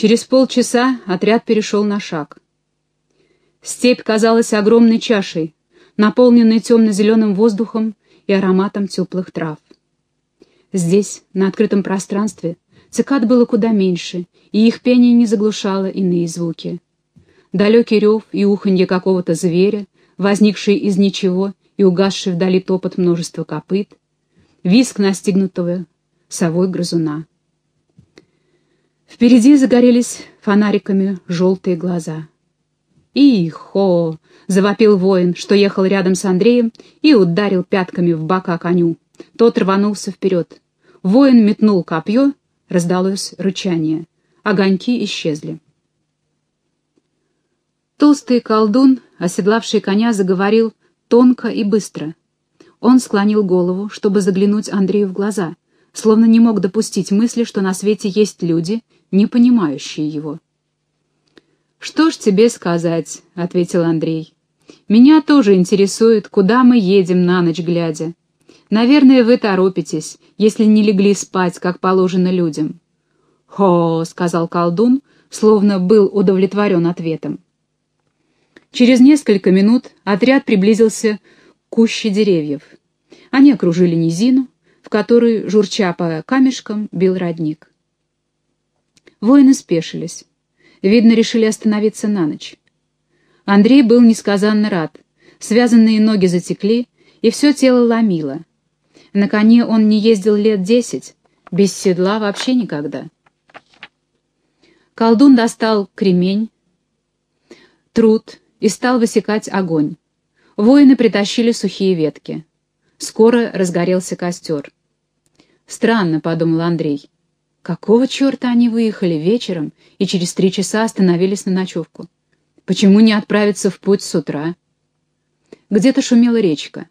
Через полчаса отряд перешел на шаг. Степь казалась огромной чашей, наполненной темно-зеленым воздухом и ароматом теплых трав. Здесь, на открытом пространстве, цикад было куда меньше, и их пение не заглушало иные звуки. Далекий рев и уханье какого-то зверя, возникший из ничего и угасший вдали топот множества копыт, виск настигнутого совой грызуна. Впереди загорелись фонариками желтые глаза. «Ихо!» — завопил воин, что ехал рядом с Андреем, и ударил пятками в бока коню. Тот рванулся вперед. Воин метнул копье, раздалось рычание. Огоньки исчезли. Толстый колдун, оседлавший коня, заговорил тонко и быстро. Он склонил голову, чтобы заглянуть Андрею в глаза, словно не мог допустить мысли, что на свете есть люди, не понимающие его. «Что ж тебе сказать?» — ответил Андрей. «Меня тоже интересует, куда мы едем на ночь глядя. Наверное, вы торопитесь, если не легли спать, как положено людям». «Хо!» — сказал колдун, словно был удовлетворен ответом. Через несколько минут отряд приблизился к куще деревьев. Они окружили низину, в которой, журча по камешкам, бил родник. Воины спешились. Видно, решили остановиться на ночь. Андрей был несказанно рад. Связанные ноги затекли, и все тело ломило. На коне он не ездил лет десять, без седла вообще никогда. Колдун достал кремень, труд и стал высекать огонь. Воины притащили сухие ветки. Скоро разгорелся костер. «Странно», — подумал Андрей. «Какого черта они выехали вечером и через три часа остановились на ночевку? Почему не отправиться в путь с утра?» Где-то шумела речка.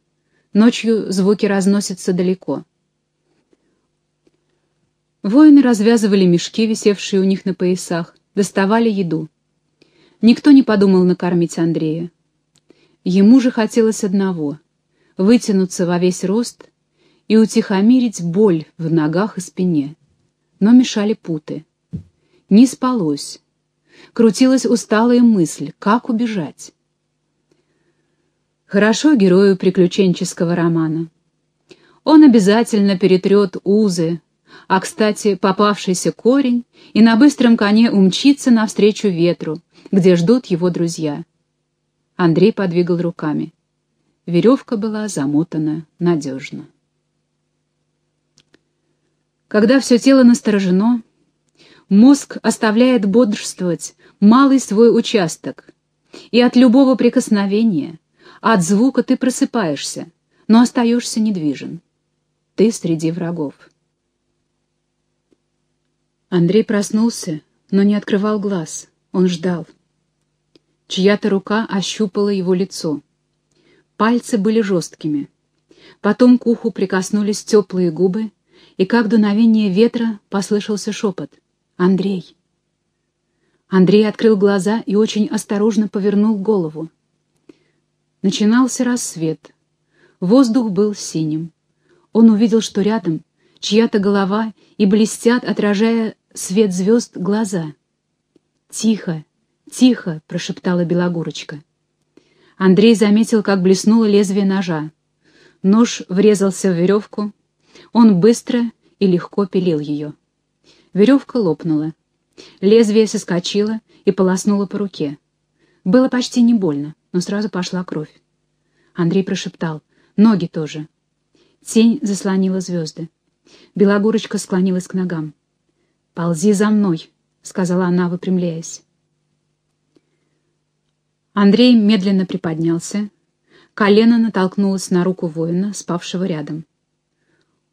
Ночью звуки разносятся далеко. Воины развязывали мешки, висевшие у них на поясах, доставали еду. Никто не подумал накормить Андрея. Ему же хотелось одного — вытянуться во весь рост и утихомирить боль в ногах и спине. Но мешали путы. Не спалось. Крутилась усталая мысль, как убежать. Хорошо герою приключенческого романа. Он обязательно перетрет узы, а, кстати, попавшийся корень, и на быстром коне умчится навстречу ветру, где ждут его друзья. Андрей подвигал руками. Веревка была замотана надежно. Когда все тело насторожено, мозг оставляет бодрствовать малый свой участок, и от любого прикосновения — от звука ты просыпаешься, но остаешься недвижен. Ты среди врагов. Андрей проснулся, но не открывал глаз. Он ждал. Чья-то рука ощупала его лицо. Пальцы были жесткими. Потом к уху прикоснулись теплые губы, и как дуновение ветра послышался шепот. «Андрей!» Андрей открыл глаза и очень осторожно повернул голову. Начинался рассвет. Воздух был синим. Он увидел, что рядом чья-то голова и блестят, отражая свет звезд, глаза. «Тихо, тихо!» — прошептала Белогурочка. Андрей заметил, как блеснуло лезвие ножа. Нож врезался в веревку. Он быстро и легко пилил ее. Веревка лопнула. Лезвие соскочило и полоснуло по руке. Было почти не больно но сразу пошла кровь. Андрей прошептал. «Ноги тоже». Тень заслонила звезды. Белогорочка склонилась к ногам. «Ползи за мной», — сказала она, выпрямляясь. Андрей медленно приподнялся. Колено натолкнулось на руку воина, спавшего рядом.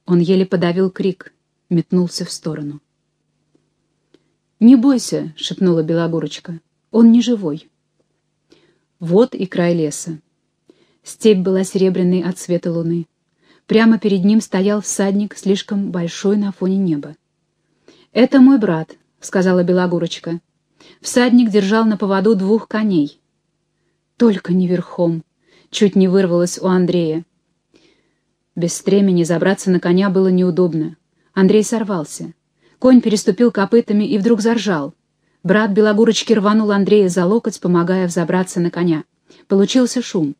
Он еле подавил крик, метнулся в сторону. «Не бойся», — шепнула Белогорочка, — «он не живой». Вот и край леса. Степь была серебряной от света луны. Прямо перед ним стоял всадник, слишком большой на фоне неба. «Это мой брат», — сказала Белогурочка. Всадник держал на поводу двух коней. «Только не верхом», — чуть не вырвалось у Андрея. Без стремени забраться на коня было неудобно. Андрей сорвался. Конь переступил копытами и вдруг заржал. Брат Белогорочки рванул Андрея за локоть, помогая взобраться на коня. Получился шум.